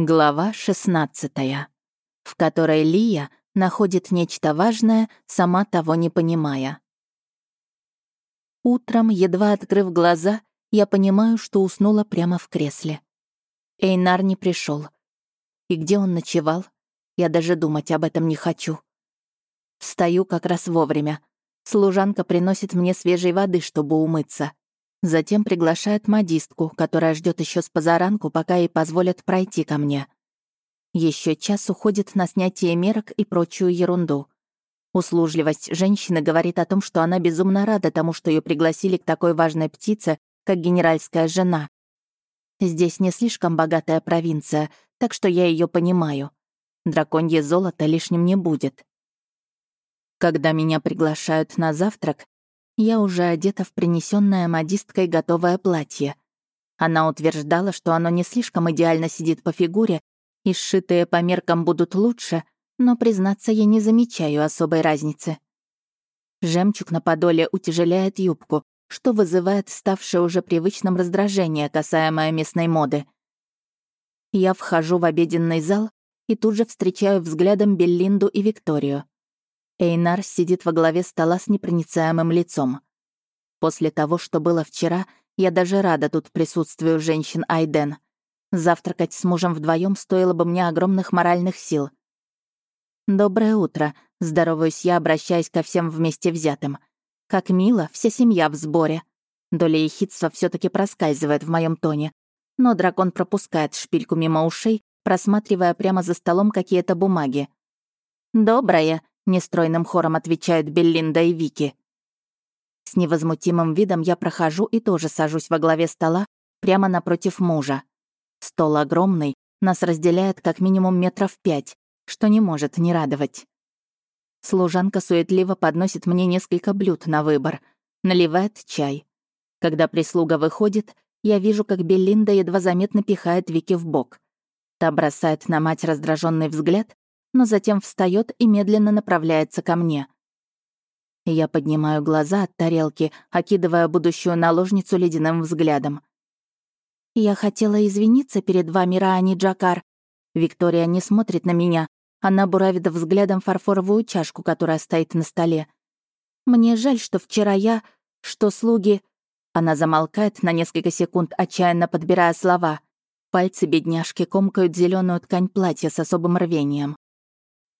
Глава 16, в которой Лия находит нечто важное, сама того не понимая. Утром, едва открыв глаза, я понимаю, что уснула прямо в кресле. Эйнар не пришел. И где он ночевал? Я даже думать об этом не хочу. Встаю как раз вовремя. Служанка приносит мне свежей воды, чтобы умыться. Затем приглашает модистку, которая ждет еще с позаранку, пока ей позволят пройти ко мне. Еще час уходит на снятие мерок и прочую ерунду. Услужливость женщины говорит о том, что она безумно рада тому, что ее пригласили к такой важной птице, как генеральская жена. Здесь не слишком богатая провинция, так что я ее понимаю. Драконье золото лишним не будет. Когда меня приглашают на завтрак, я уже одета в принесенное модисткой готовое платье. Она утверждала, что оно не слишком идеально сидит по фигуре, и сшитые по меркам будут лучше, но, признаться, я не замечаю особой разницы. Жемчуг на подоле утяжеляет юбку, что вызывает ставшее уже привычным раздражение, касаемое местной моды. Я вхожу в обеденный зал и тут же встречаю взглядом Беллинду и Викторию. Эйнар сидит во главе стола с непроницаемым лицом. После того, что было вчера, я даже рада тут присутствию женщин Айден. Завтракать с мужем вдвоем стоило бы мне огромных моральных сил. «Доброе утро», — здороваюсь я, обращаясь ко всем вместе взятым. «Как мило, вся семья в сборе». Доля ехидства все таки проскальзывает в моем тоне, но дракон пропускает шпильку мимо ушей, просматривая прямо за столом какие-то бумаги. «Доброе», Нестройным хором отвечают Беллинда и Вики. С невозмутимым видом я прохожу и тоже сажусь во главе стола, прямо напротив мужа. Стол огромный, нас разделяет как минимум метров пять, что не может не радовать. Служанка суетливо подносит мне несколько блюд на выбор, наливает чай. Когда прислуга выходит, я вижу, как Беллинда едва заметно пихает Вики в бок. Та бросает на мать раздраженный взгляд но затем встает и медленно направляется ко мне. Я поднимаю глаза от тарелки, окидывая будущую наложницу ледяным взглядом. «Я хотела извиниться перед вами, Раани Джакар». Виктория не смотрит на меня. Она буравит взглядом фарфоровую чашку, которая стоит на столе. «Мне жаль, что вчера я... что слуги...» Она замолкает на несколько секунд, отчаянно подбирая слова. Пальцы бедняжки комкают зеленую ткань платья с особым рвением.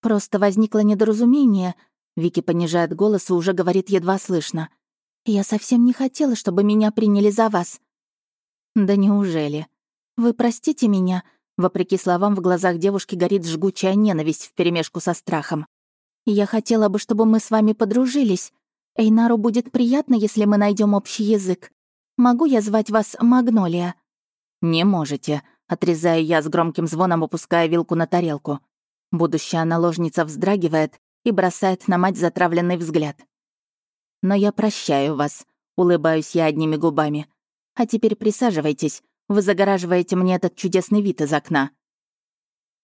Просто возникло недоразумение. Вики понижает голос и уже говорит едва слышно. Я совсем не хотела, чтобы меня приняли за вас. Да неужели? Вы простите меня? Вопреки словам, в глазах девушки горит жгучая ненависть вперемешку со страхом. Я хотела бы, чтобы мы с вами подружились. Эйнару будет приятно, если мы найдем общий язык. Могу я звать вас Магнолия?» «Не можете», — отрезаю я с громким звоном, опуская вилку на тарелку. Будущая наложница вздрагивает и бросает на мать затравленный взгляд. «Но я прощаю вас», — улыбаюсь я одними губами. «А теперь присаживайтесь, вы загораживаете мне этот чудесный вид из окна».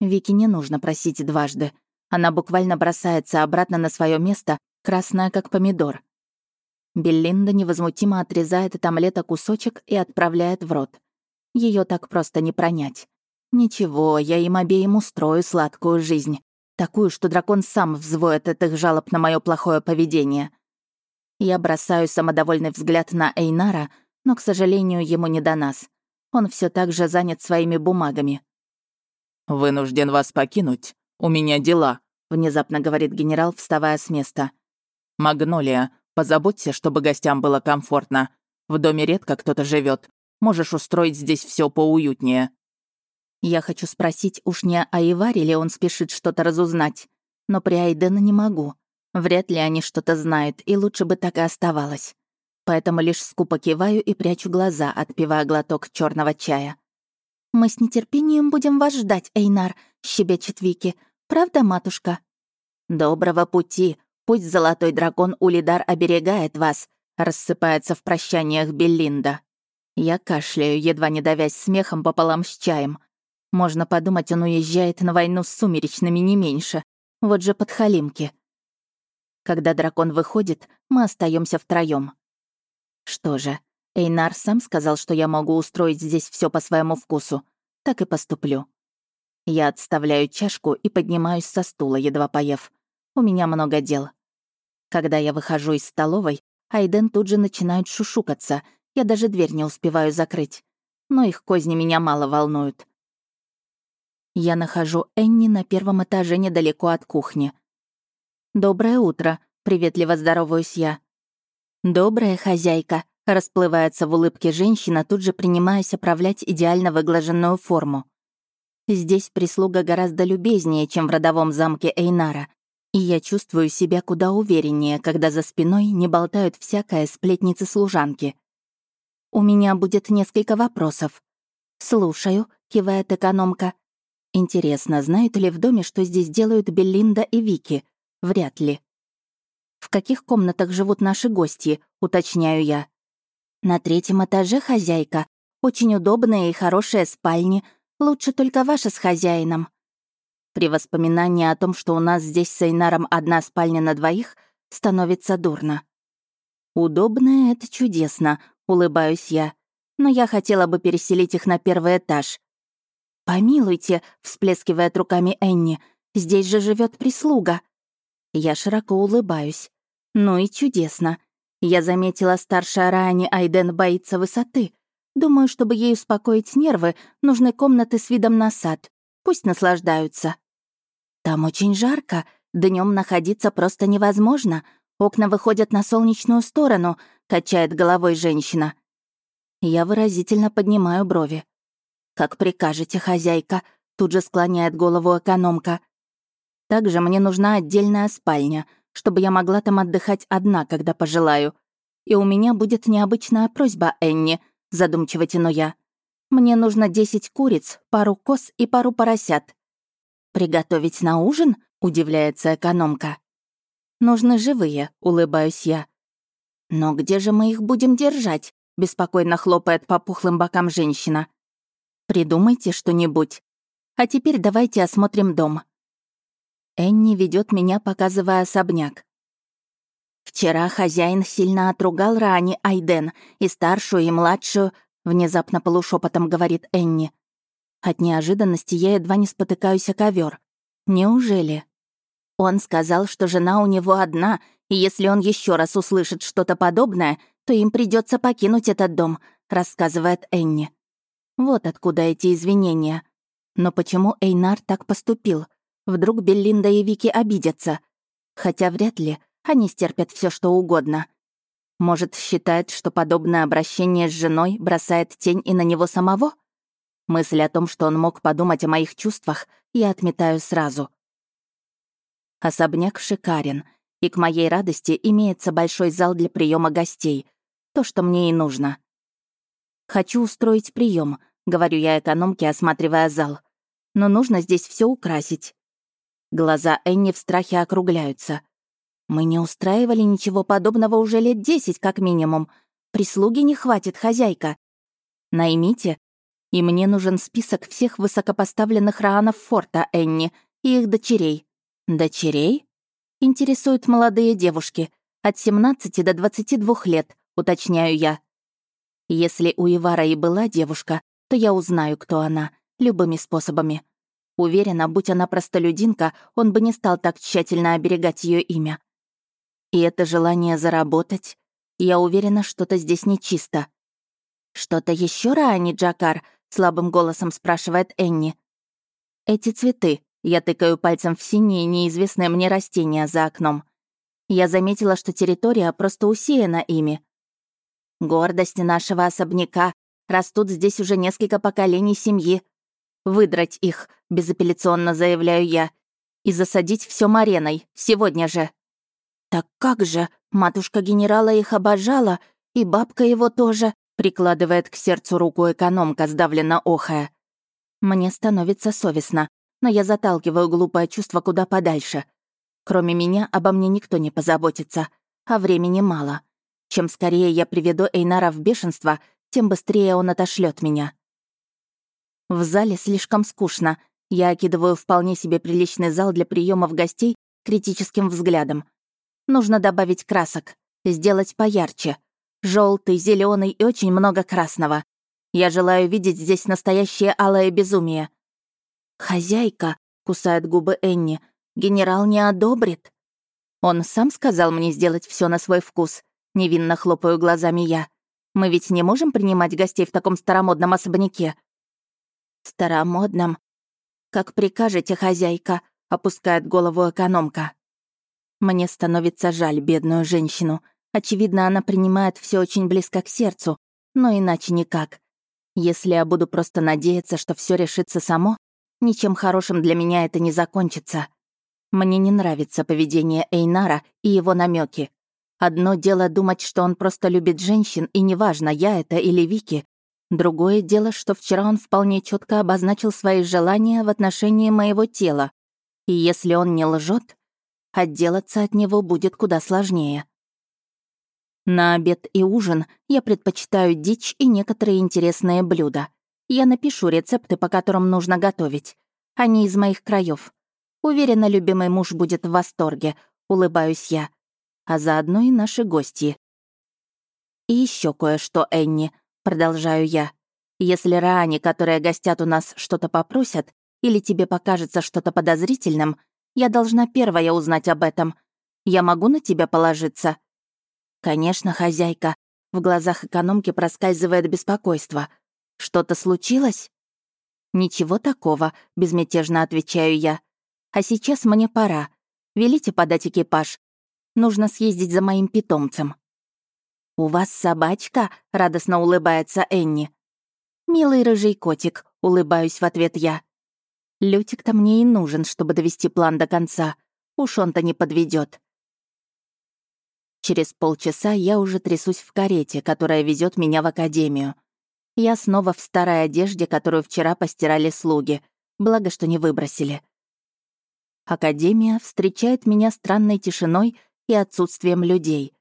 Вики не нужно просить дважды. Она буквально бросается обратно на свое место, красная как помидор. Беллинда невозмутимо отрезает от омлета кусочек и отправляет в рот. Ее так просто не пронять. Ничего, я им обеим устрою сладкую жизнь. Такую, что дракон сам взвоет от их жалоб на мое плохое поведение. Я бросаю самодовольный взгляд на Эйнара, но, к сожалению, ему не до нас. Он все так же занят своими бумагами. «Вынужден вас покинуть. У меня дела», — внезапно говорит генерал, вставая с места. «Магнолия, позаботься, чтобы гостям было комфортно. В доме редко кто-то живет. Можешь устроить здесь все поуютнее». Я хочу спросить, уж не о Иваре ли он спешит что-то разузнать. Но при Айдена не могу. Вряд ли они что-то знают, и лучше бы так и оставалось. Поэтому лишь скупо киваю и прячу глаза, отпивая глоток черного чая. «Мы с нетерпением будем вас ждать, Эйнар», — щебечет Вики. «Правда, матушка?» «Доброго пути. Пусть золотой дракон Улидар оберегает вас», — рассыпается в прощаниях Беллинда. Я кашляю, едва не давясь смехом пополам с чаем. Можно подумать, он уезжает на войну с сумеречными не меньше. Вот же подхалимки. Когда дракон выходит, мы остаемся втроем. Что же, Эйнар сам сказал, что я могу устроить здесь все по своему вкусу. Так и поступлю. Я отставляю чашку и поднимаюсь со стула, едва поев. У меня много дел. Когда я выхожу из столовой, Айден тут же начинают шушукаться. Я даже дверь не успеваю закрыть. Но их козни меня мало волнуют. Я нахожу Энни на первом этаже недалеко от кухни. «Доброе утро», — приветливо здороваюсь я. «Добрая хозяйка», — расплывается в улыбке женщина, тут же принимаясь оправлять идеально выглаженную форму. Здесь прислуга гораздо любезнее, чем в родовом замке Эйнара, и я чувствую себя куда увереннее, когда за спиной не болтают всякое сплетницы-служанки. «У меня будет несколько вопросов». «Слушаю», — кивает экономка. «Интересно, знают ли в доме, что здесь делают Беллинда и Вики? Вряд ли». «В каких комнатах живут наши гости?» — уточняю я. «На третьем этаже хозяйка. Очень удобные и хорошие спальни, Лучше только ваша с хозяином». При воспоминании о том, что у нас здесь с Эйнаром одна спальня на двоих, становится дурно. «Удобно — это чудесно», — улыбаюсь я. «Но я хотела бы переселить их на первый этаж». «Помилуйте», — всплескивает руками Энни, «здесь же живет прислуга». Я широко улыбаюсь. «Ну и чудесно. Я заметила, старшая Рани Айден боится высоты. Думаю, чтобы ей успокоить нервы, нужны комнаты с видом на сад. Пусть наслаждаются. Там очень жарко, днем находиться просто невозможно. Окна выходят на солнечную сторону, качает головой женщина. Я выразительно поднимаю брови. «Как прикажете, хозяйка», — тут же склоняет голову экономка. «Также мне нужна отдельная спальня, чтобы я могла там отдыхать одна, когда пожелаю. И у меня будет необычная просьба, Энни — задумчиво тяну я. «Мне нужно десять куриц, пару коз и пару поросят». «Приготовить на ужин?» — удивляется экономка. «Нужны живые», — улыбаюсь я. «Но где же мы их будем держать?» — беспокойно хлопает по пухлым бокам женщина. «Придумайте что-нибудь. А теперь давайте осмотрим дом». Энни ведет меня, показывая особняк. Вчера хозяин сильно отругал Рани Айден, и старшую, и младшую, внезапно полушепотом говорит Энни. От неожиданности я едва не спотыкаюсь о ковер. Неужели? Он сказал, что жена у него одна, и если он еще раз услышит что-то подобное, то им придется покинуть этот дом, рассказывает Энни. Вот откуда эти извинения. Но почему Эйнар так поступил? Вдруг Беллинда и Вики обидятся? Хотя вряд ли. Они стерпят все, что угодно. Может, считает, что подобное обращение с женой бросает тень и на него самого? Мысль о том, что он мог подумать о моих чувствах, я отметаю сразу. Особняк шикарен, и к моей радости имеется большой зал для приема гостей. То, что мне и нужно. «Хочу устроить прием, говорю я экономке, осматривая зал. «Но нужно здесь все украсить». Глаза Энни в страхе округляются — мы не устраивали ничего подобного уже лет десять, как минимум. Прислуги не хватит, хозяйка. Наймите. И мне нужен список всех высокопоставленных раанов форта Энни и их дочерей. Дочерей? Интересуют молодые девушки. От 17 до 22 лет, уточняю я. Если у Ивара и была девушка, то я узнаю, кто она, любыми способами. Уверена, будь она простолюдинка, он бы не стал так тщательно оберегать ее имя. И это желание заработать, я уверена, что-то здесь нечисто. «Что-то еще, Раани Джакар?» — слабым голосом спрашивает Энни. «Эти цветы», — я тыкаю пальцем в синие неизвестные мне растения за окном. Я заметила, что территория просто усеяна ими. Гордость нашего особняка. Растут здесь уже несколько поколений семьи. Выдрать их, безапелляционно заявляю я, и засадить все мареной, сегодня же. «Так как же? Матушка генерала их обожала, и бабка его тоже», прикладывает к сердцу руку экономка, сдавленно охая. Мне становится совестно, но я заталкиваю глупое чувство куда подальше. Кроме меня обо мне никто не позаботится, а времени мало. Чем скорее я приведу Эйнара в бешенство, тем быстрее он отошлет меня. В зале слишком скучно. Я окидываю вполне себе приличный зал для приемов гостей критическим взглядом. Нужно добавить красок, сделать поярче. Желтый, зеленый и очень много красного. Я желаю видеть здесь настоящее алое безумие. «Хозяйка», — кусает губы Энни, — «генерал не одобрит». Он сам сказал мне сделать все на свой вкус. Невинно хлопаю глазами я. Мы ведь не можем принимать гостей в таком старомодном особняке. Старомодном? Как прикажете, хозяйка, опускает голову экономка. Мне становится жаль бедную женщину. Очевидно, она принимает все очень близко к сердцу, но иначе никак. Если я буду просто надеяться, что все решится само, ничем хорошим для меня это не закончится. Мне не нравится поведение Эйнара и его намеки. Одно дело думать, что он просто любит женщин, и неважно, я это или Вики. Другое дело, что вчера он вполне четко обозначил свои желания в отношении моего тела. И если он не лжет, отделаться от него будет куда сложнее. На обед и ужин я предпочитаю дичь и некоторые интересные блюда. Я напишу рецепты, по которым нужно готовить. Они из моих краев. Уверена, любимый муж будет в восторге, улыбаюсь я. А заодно и наши гости. И еще кое-что, Энни, продолжаю я. Если Раани, которые гостят у нас, что-то попросят, или тебе покажется что-то подозрительным, я должна первая узнать об этом. Я могу на тебя положиться?» «Конечно, хозяйка». В глазах экономки проскальзывает беспокойство. «Что-то случилось?» «Ничего такого», — безмятежно отвечаю я. «А сейчас мне пора. Велите подать экипаж. Нужно съездить за моим питомцем». «У вас собачка?» — радостно улыбается Энни. «Милый рыжий котик», — улыбаюсь в ответ я. Лютик-то мне и нужен, чтобы довести план до конца. Уж он-то не подведет. Через полчаса я уже трясусь в карете, которая везет меня в академию. Я снова в старой одежде, которую вчера постирали слуги. Благо, что не выбросили. Академия встречает меня странной тишиной и отсутствием людей.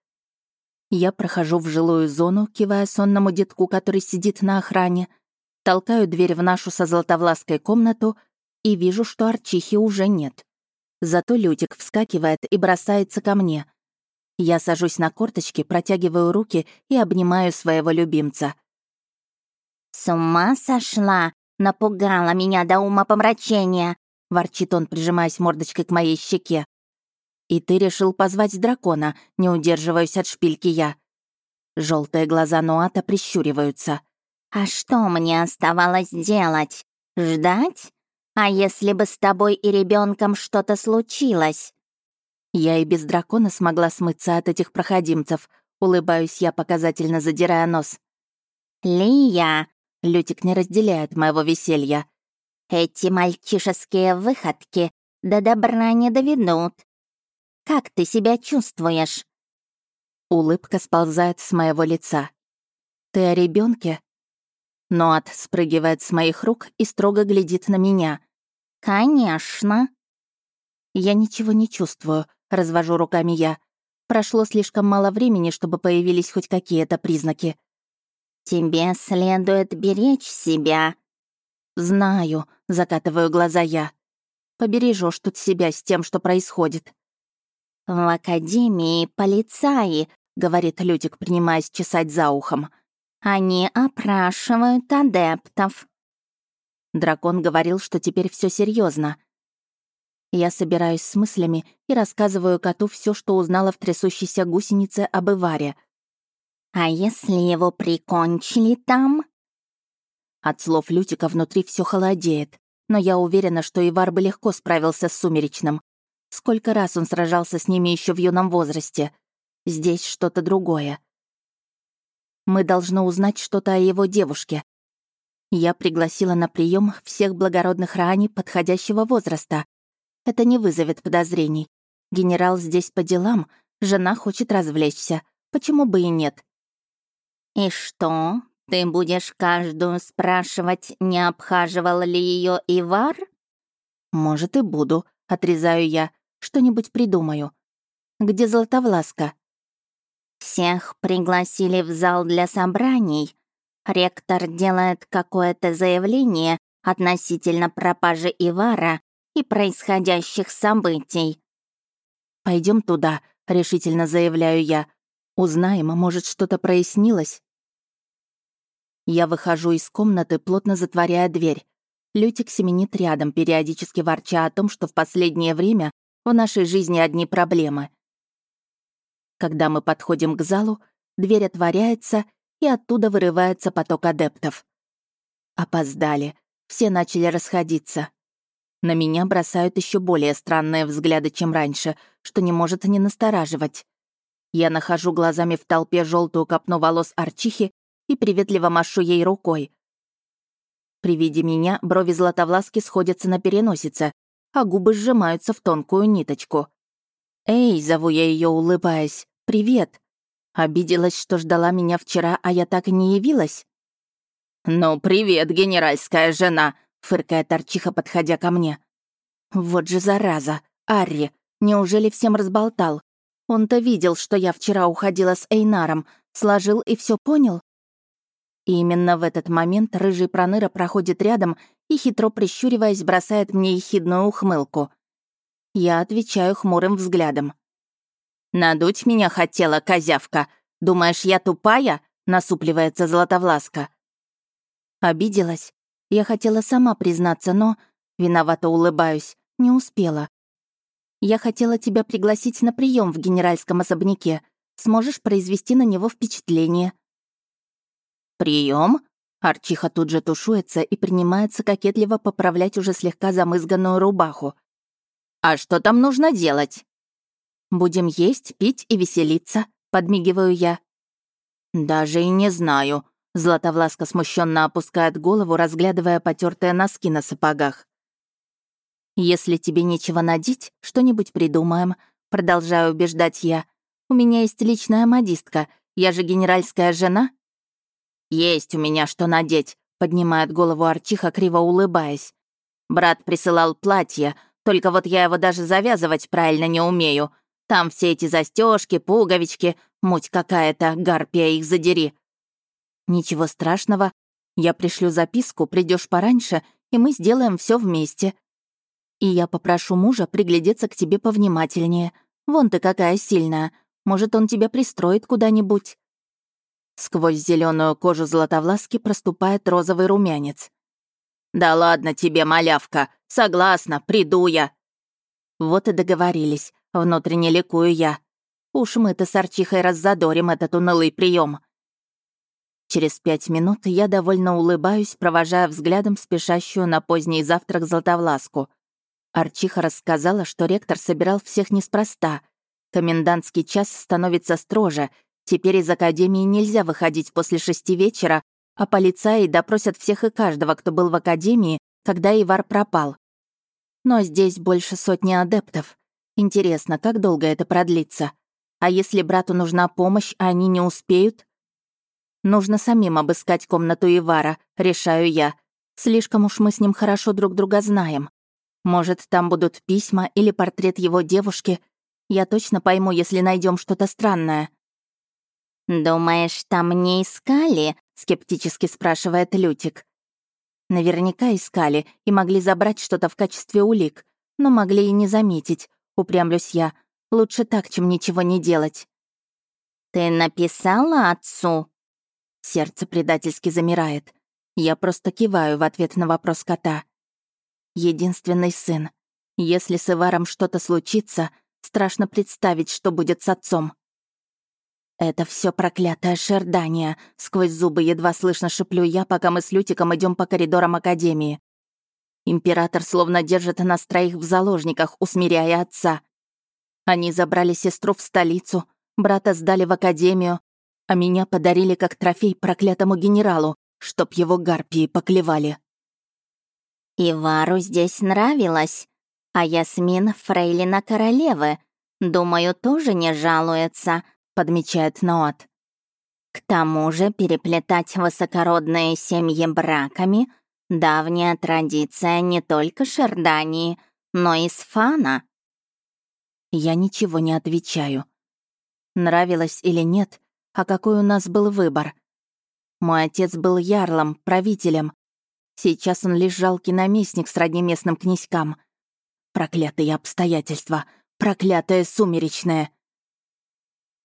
Я прохожу в жилую зону, кивая сонному детку, который сидит на охране, толкаю дверь в нашу со золотовлаской комнату и вижу, что Арчихи уже нет. Зато Лютик вскакивает и бросается ко мне. Я сажусь на корточки, протягиваю руки и обнимаю своего любимца. «С ума сошла! Напугала меня до ума помрачения!» — ворчит он, прижимаясь мордочкой к моей щеке. «И ты решил позвать дракона, не удерживаюсь от шпильки я». Желтые глаза Нуата прищуриваются. «А что мне оставалось делать? Ждать? А если бы с тобой и ребенком что-то случилось? Я и без дракона смогла смыться от этих проходимцев. Улыбаюсь я, показательно задирая нос. Лия, Лютик не разделяет моего веселья. Эти мальчишеские выходки до добра не доведут. Как ты себя чувствуешь? Улыбка сползает с моего лица. Ты о ребенке? Ноат спрыгивает с моих рук и строго глядит на меня. «Конечно». Я ничего не чувствую, развожу руками я. Прошло слишком мало времени, чтобы появились хоть какие-то признаки. «Тебе следует беречь себя». «Знаю», — закатываю глаза я. «Побережешь тут себя с тем, что происходит». «В академии полицаи», — говорит Лютик, принимаясь чесать за ухом. Они опрашивают адептов. Дракон говорил, что теперь все серьезно. Я собираюсь с мыслями и рассказываю коту все, что узнала в трясущейся гусенице об Иваре. «А если его прикончили там?» От слов Лютика внутри все холодеет, но я уверена, что Ивар бы легко справился с Сумеречным. Сколько раз он сражался с ними еще в юном возрасте. Здесь что-то другое. Мы должны узнать что-то о его девушке. Я пригласила на прием всех благородных Раани подходящего возраста. Это не вызовет подозрений. Генерал здесь по делам, жена хочет развлечься. Почему бы и нет? «И что? Ты будешь каждую спрашивать, не обхаживал ли ее Ивар?» «Может, и буду», — отрезаю я. «Что-нибудь придумаю. Где Златовласка?» Всех пригласили в зал для собраний. Ректор делает какое-то заявление относительно пропажи Ивара и происходящих событий. Пойдем туда», — решительно заявляю я. «Узнаем, может, что-то прояснилось?» Я выхожу из комнаты, плотно затворяя дверь. Лютик семенит рядом, периодически ворча о том, что в последнее время в нашей жизни одни проблемы. Когда мы подходим к залу, дверь отворяется, и оттуда вырывается поток адептов. Опоздали. Все начали расходиться. На меня бросают еще более странные взгляды, чем раньше, что не может не настораживать. Я нахожу глазами в толпе желтую копну волос Арчихи и приветливо машу ей рукой. При виде меня брови Златовласки сходятся на переносице, а губы сжимаются в тонкую ниточку. «Эй!» — зову я ее, улыбаясь. «Привет!» Обиделась, что ждала меня вчера, а я так и не явилась? «Ну, привет, генеральская жена!» фыркая торчиха, подходя ко мне. «Вот же зараза! Арри! Неужели всем разболтал? Он-то видел, что я вчера уходила с Эйнаром, сложил и все понял?» И именно в этот момент рыжий проныра проходит рядом и, хитро прищуриваясь, бросает мне ехидную ухмылку. Я отвечаю хмурым взглядом. «Надуть меня хотела, козявка. Думаешь, я тупая?» — насупливается Златовласка. Обиделась. Я хотела сама признаться, но... Виновато улыбаюсь. Не успела. Я хотела тебя пригласить на прием в генеральском особняке. Сможешь произвести на него впечатление. Прием? Арчиха тут же тушуется и принимается кокетливо поправлять уже слегка замызганную рубаху. «А что там нужно делать?» «Будем есть, пить и веселиться», — подмигиваю я. «Даже и не знаю», Златовласка смущенно опускает голову, разглядывая потертые носки на сапогах. «Если тебе нечего надеть, что-нибудь придумаем», — продолжаю убеждать я. «У меня есть личная модистка. Я же генеральская жена». «Есть у меня что надеть», — поднимает голову Арчиха, криво улыбаясь. «Брат присылал платье, только вот я его даже завязывать правильно не умею. Там все эти застежки, пуговички, муть какая-то, гарпия их задери. «Ничего страшного. Я пришлю записку, придешь пораньше, и мы сделаем все вместе. И я попрошу мужа приглядеться к тебе повнимательнее. Вон ты какая сильная. Может, он тебя пристроит куда-нибудь». Сквозь зеленую кожу златовласки проступает розовый румянец. «Да ладно тебе, малявка. Согласна, приду я». Вот и договорились. Внутренне ликую я. Уж мы-то с Арчихой раззадорим этот унылый прием. Через пять минут я довольно улыбаюсь, провожая взглядом спешащую на поздний завтрак Златовласку. Арчиха рассказала, что ректор собирал всех неспроста. Комендантский час становится строже. Теперь из академии нельзя выходить после шести вечера, а полицаи допросят всех и каждого, кто был в академии, когда Ивар пропал. Но здесь больше сотни адептов. Интересно, как долго это продлится? А если брату нужна помощь, а они не успеют? Нужно самим обыскать комнату Ивара, решаю я. Слишком уж мы с ним хорошо друг друга знаем. Может, там будут письма или портрет его девушки. Я точно пойму, если найдем что-то странное. «Думаешь, там не искали?» — скептически спрашивает Лютик. Наверняка искали и могли забрать что-то в качестве улик, но могли и не заметить, упрямлюсь я. Лучше так, чем ничего не делать. «Ты написала отцу?» Сердце предательски замирает. Я просто киваю в ответ на вопрос кота. Единственный сын. Если с Иваром что-то случится, страшно представить, что будет с отцом. Это все проклятое шердание, сквозь зубы едва слышно шеплю я, пока мы с Лютиком идем по коридорам Академии. Император словно держит нас троих в заложниках, усмиряя отца. Они забрали сестру в столицу, брата сдали в Академию, а меня подарили как трофей проклятому генералу, чтоб его гарпии поклевали. «Ивару здесь нравилось, а Ясмин — фрейлина королевы. Думаю, тоже не жалуется», — подмечает Ноат. «К тому же переплетать высокородные семьи браками — давняя традиция не только Шердании, но и Сфана». Я ничего не отвечаю. Нравилось или нет, а какой у нас был выбор? Мой отец был ярлом, правителем. Сейчас он лишь жалкий наместник сродни местным князькам. Проклятые обстоятельства, проклятое сумеречное.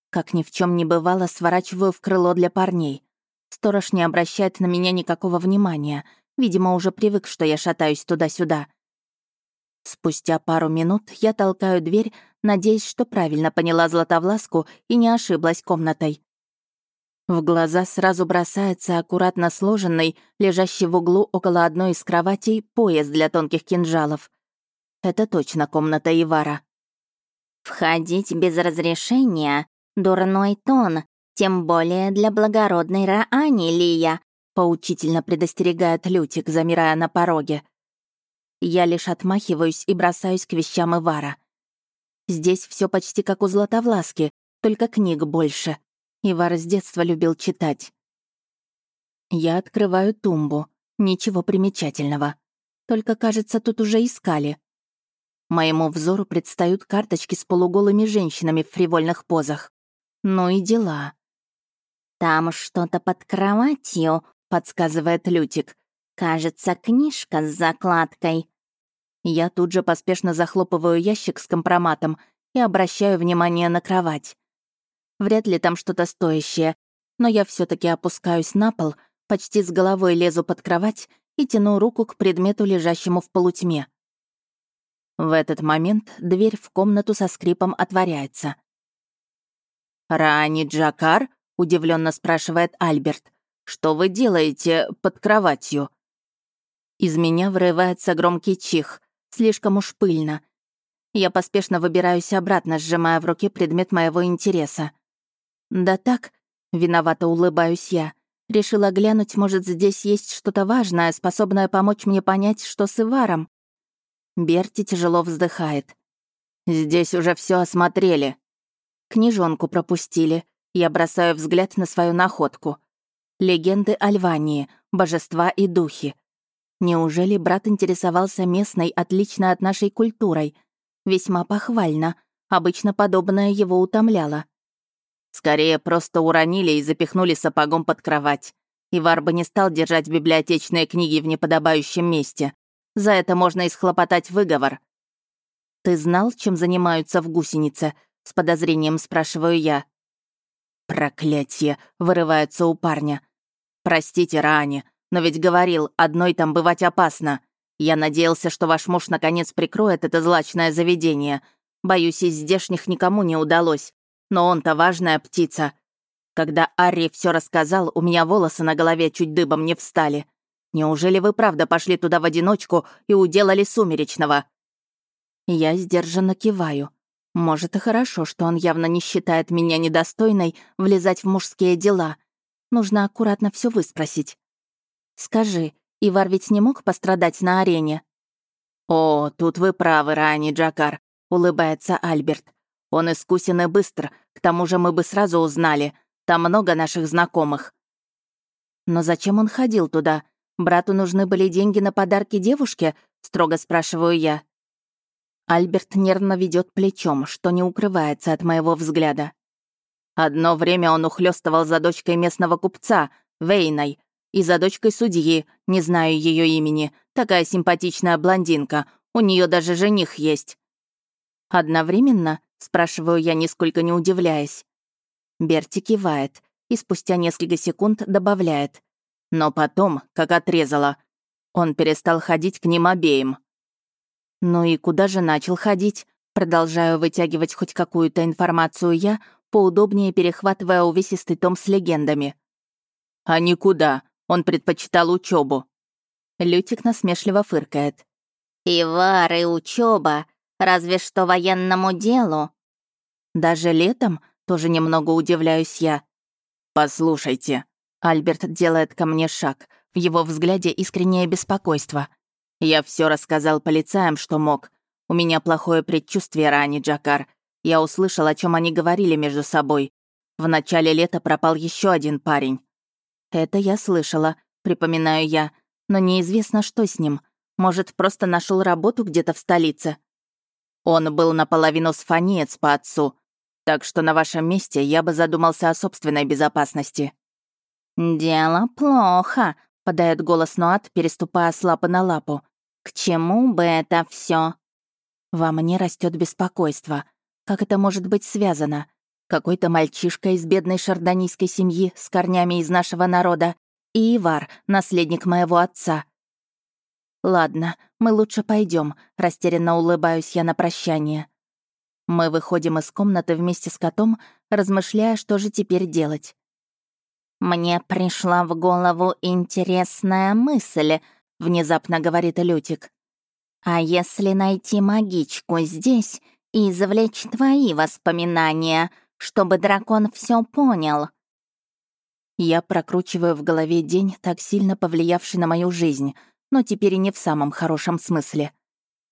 Как ни в чем не бывало, сворачиваю в крыло для парней. Сторож не обращает на меня никакого внимания. Видимо, уже привык, что я шатаюсь туда-сюда. Спустя пару минут я толкаю дверь, надеясь, что правильно поняла Златовласку и не ошиблась комнатой. В глаза сразу бросается аккуратно сложенный, лежащий в углу около одной из кроватей, пояс для тонких кинжалов. Это точно комната Ивара. «Входить без разрешения — дурной тон, тем более для благородной Раани, Лия», — поучительно предостерегает Лютик, замирая на пороге. Я лишь отмахиваюсь и бросаюсь к вещам Ивара. Здесь все почти как у Златовласки, только книг больше. Ивар с детства любил читать. Я открываю тумбу. Ничего примечательного. Только, кажется, тут уже искали. Моему взору предстают карточки с полуголыми женщинами в фривольных позах. Ну и дела. «Там что-то под кроватью», — подсказывает Лютик. «Кажется, книжка с закладкой». Я тут же поспешно захлопываю ящик с компроматом и обращаю внимание на кровать. Вряд ли там что-то стоящее, но я все таки опускаюсь на пол, почти с головой лезу под кровать и тяну руку к предмету, лежащему в полутьме. В этот момент дверь в комнату со скрипом отворяется. «Рани Джакар?» — удивленно спрашивает Альберт. «Что вы делаете под кроватью?» Из меня врывается громкий чих. Слишком уж пыльно. Я поспешно выбираюсь обратно, сжимая в руке предмет моего интереса. «Да так», — виновато улыбаюсь я. Решила глянуть, может, здесь есть что-то важное, способное помочь мне понять, что с Иваром. Берти тяжело вздыхает. «Здесь уже все осмотрели». Книжонку пропустили. Я бросаю взгляд на свою находку. Легенды Альвании, божества и духи. Неужели брат интересовался местной, отлично от нашей культурой? Весьма похвально. Обычно подобное его утомляло. Скорее, просто уронили и запихнули сапогом под кровать. Ивар бы не стал держать библиотечные книги в неподобающем месте. За это можно исхлопотать выговор. «Ты знал, чем занимаются в гусенице?» — с подозрением спрашиваю я. «Проклятье!» — вырывается у парня. «Простите, Раани, но ведь говорил, одной там бывать опасно. Я надеялся, что ваш муж наконец прикроет это злачное заведение. Боюсь, из здешних никому не удалось но он-то важная птица. Когда Арри все рассказал, у меня волосы на голове чуть дыбом не встали. Неужели вы правда пошли туда в одиночку и уделали сумеречного?» Я сдержанно киваю. Может, и хорошо, что он явно не считает меня недостойной влезать в мужские дела. Нужно аккуратно все выспросить. «Скажи, Ивар ведь не мог пострадать на арене?» «О, тут вы правы, Рани Джакар», — улыбается Альберт. Он искусен и быстр, к тому же мы бы сразу узнали. Там много наших знакомых». «Но зачем он ходил туда? Брату нужны были деньги на подарки девушке?» — строго спрашиваю я. Альберт нервно ведет плечом, что не укрывается от моего взгляда. Одно время он ухлёстывал за дочкой местного купца, Вейной, и за дочкой судьи, не знаю ее имени, такая симпатичная блондинка, у нее даже жених есть. Одновременно Спрашиваю я, нисколько не удивляясь. Берти кивает и спустя несколько секунд добавляет. Но потом, как отрезала, он перестал ходить к ним обеим. Ну и куда же начал ходить? Продолжаю вытягивать хоть какую-то информацию я, поудобнее перехватывая увесистый том с легендами. А никуда. Он предпочитал учебу. Лютик насмешливо фыркает. «Ивар и учеба Разве что военному делу». «Даже летом?» — тоже немного удивляюсь я. «Послушайте». Альберт делает ко мне шаг. В его взгляде искреннее беспокойство. «Я все рассказал полицаям, что мог. У меня плохое предчувствие, Рани Джакар. Я услышал, о чем они говорили между собой. В начале лета пропал еще один парень. Это я слышала, припоминаю я, но неизвестно, что с ним. Может, просто нашел работу где-то в столице. Он был наполовину сфанец по отцу, так что на вашем месте я бы задумался о собственной безопасности». «Дело плохо», — подает голос Нуат, переступая с лапы на лапу. «К чему бы это все? Во мне растет беспокойство. Как это может быть связано? Какой-то мальчишка из бедной шардонийской семьи с корнями из нашего народа и Ивар, наследник моего отца. Ладно, мы лучше пойдем. растерянно улыбаюсь я на прощание. Мы выходим из комнаты вместе с котом, размышляя, что же теперь делать. «Мне пришла в голову интересная мысль», — внезапно говорит Лютик. «А если найти магичку здесь и извлечь твои воспоминания, чтобы дракон все понял?» Я прокручиваю в голове день, так сильно повлиявший на мою жизнь, но теперь и не в самом хорошем смысле.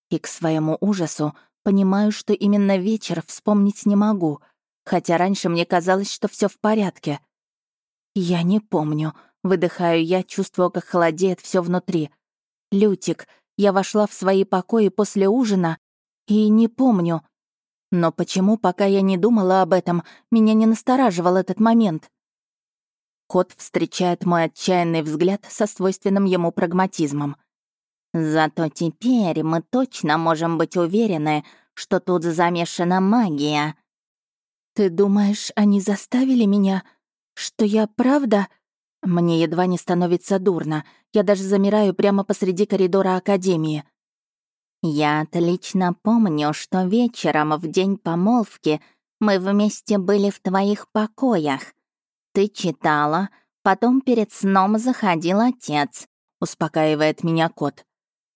И к своему ужасу понимаю, что именно вечер вспомнить не могу, хотя раньше мне казалось, что все в порядке. Я не помню, выдыхаю я, чувствую, как холодеет все внутри. Лютик, я вошла в свои покои после ужина и не помню. Но почему, пока я не думала об этом, меня не настораживал этот момент? Кот встречает мой отчаянный взгляд со свойственным ему прагматизмом. «Зато теперь мы точно можем быть уверены, что тут замешана магия». «Ты думаешь, они заставили меня? Что я правда?» Мне едва не становится дурно. Я даже замираю прямо посреди коридора Академии. «Я отлично помню, что вечером в день помолвки мы вместе были в твоих покоях. «Ты читала, потом перед сном заходил отец», — успокаивает меня кот.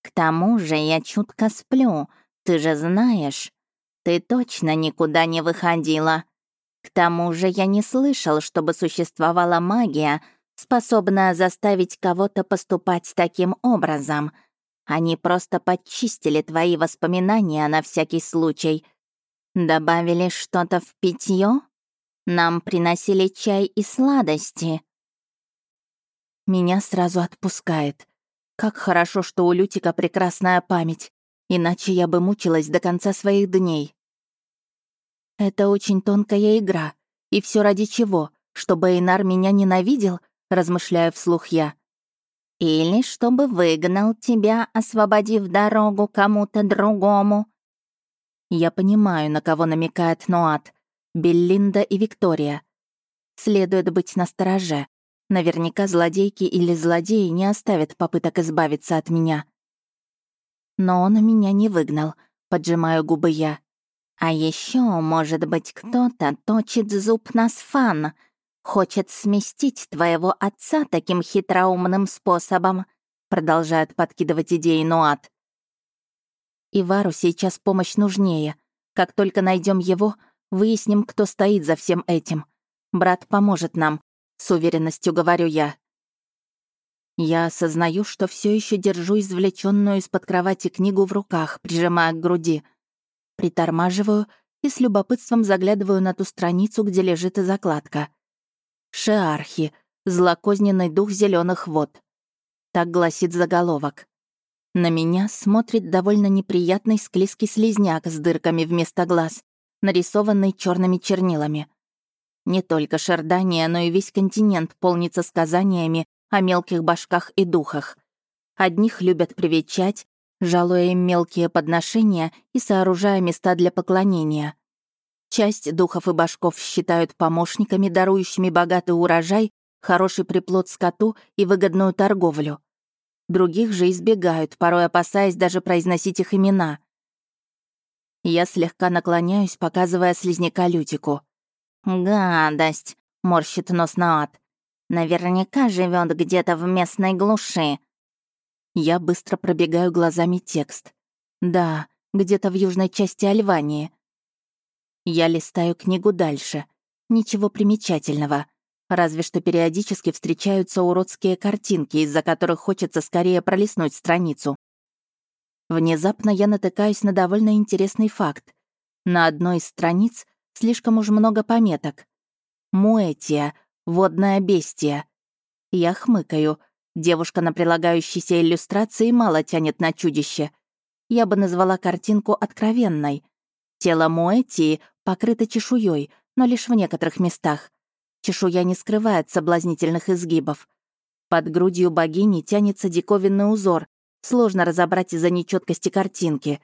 «К тому же я чутко сплю, ты же знаешь. Ты точно никуда не выходила. К тому же я не слышал, чтобы существовала магия, способная заставить кого-то поступать таким образом. Они просто подчистили твои воспоминания на всякий случай. Добавили что-то в питье? Нам приносили чай и сладости». Меня сразу отпускает. Как хорошо, что у Лютика прекрасная память, иначе я бы мучилась до конца своих дней. Это очень тонкая игра. И все ради чего? Чтобы Эйнар меня ненавидел? Размышляю вслух я. Или чтобы выгнал тебя, освободив дорогу кому-то другому. Я понимаю, на кого намекает Ноат. Беллинда и Виктория. Следует быть настороже. Наверняка злодейки или злодеи не оставят попыток избавиться от меня. Но он меня не выгнал, поджимаю губы я. А еще, может быть, кто-то точит зуб на сфан, хочет сместить твоего отца таким хитроумным способом, продолжает подкидывать идеи Нуат. Ивару сейчас помощь нужнее. Как только найдем его, Выясним, кто стоит за всем этим. Брат поможет нам, с уверенностью говорю я. Я осознаю, что все еще держу извлеченную из-под кровати книгу в руках, прижимая к груди. Притормаживаю и с любопытством заглядываю на ту страницу, где лежит и закладка. Шеархи, злокозненный дух зеленых вод. Так гласит заголовок. На меня смотрит довольно неприятный склизкий слизняк с дырками вместо глаз нарисованный черными чернилами. Не только Шардания, но и весь континент полнится сказаниями о мелких башках и духах. Одних любят привечать, жалуя им мелкие подношения и сооружая места для поклонения. Часть духов и башков считают помощниками, дарующими богатый урожай, хороший приплод скоту и выгодную торговлю. Других же избегают, порой опасаясь даже произносить их имена — я слегка наклоняюсь, показывая слизняка Лютику. «Гадость!» — морщит нос на ад. «Наверняка живет где-то в местной глуши». Я быстро пробегаю глазами текст. Да, где-то в южной части Альвании. Я листаю книгу дальше. Ничего примечательного. Разве что периодически встречаются уродские картинки, из-за которых хочется скорее пролистнуть страницу. Внезапно я натыкаюсь на довольно интересный факт. На одной из страниц слишком уж много пометок. Муэтия, водная бестия. Я хмыкаю. Девушка на прилагающейся иллюстрации мало тянет на чудище. Я бы назвала картинку откровенной. Тело Муэтии покрыто чешуей, но лишь в некоторых местах. Чешуя не скрывает соблазнительных изгибов. Под грудью богини тянется диковинный узор, Сложно разобрать из-за нечеткости картинки.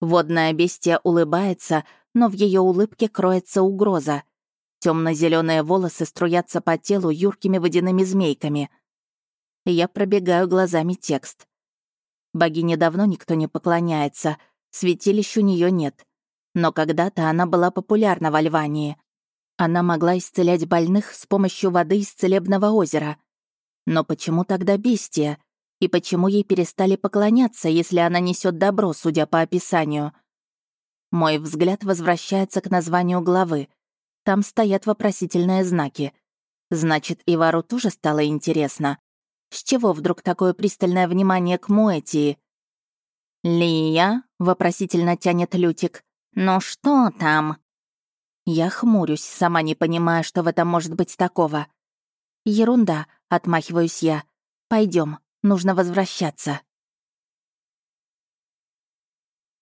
Водная бестия улыбается, но в ее улыбке кроется угроза. Темно-зеленые волосы струятся по телу юркими водяными змейками. Я пробегаю глазами текст. Богине давно никто не поклоняется, святилищ у нее нет. Но когда-то она была популярна в Альвании. Она могла исцелять больных с помощью воды из целебного озера. Но почему тогда бестия? И почему ей перестали поклоняться, если она несет добро, судя по описанию? Мой взгляд возвращается к названию главы. Там стоят вопросительные знаки. Значит, Ивару тоже стало интересно. С чего вдруг такое пристальное внимание к Моэтии? «Лия?» — вопросительно тянет Лютик. «Ну что там?» Я хмурюсь, сама не понимая, что в этом может быть такого. «Ерунда», — отмахиваюсь я. Пойдем, нужно возвращаться».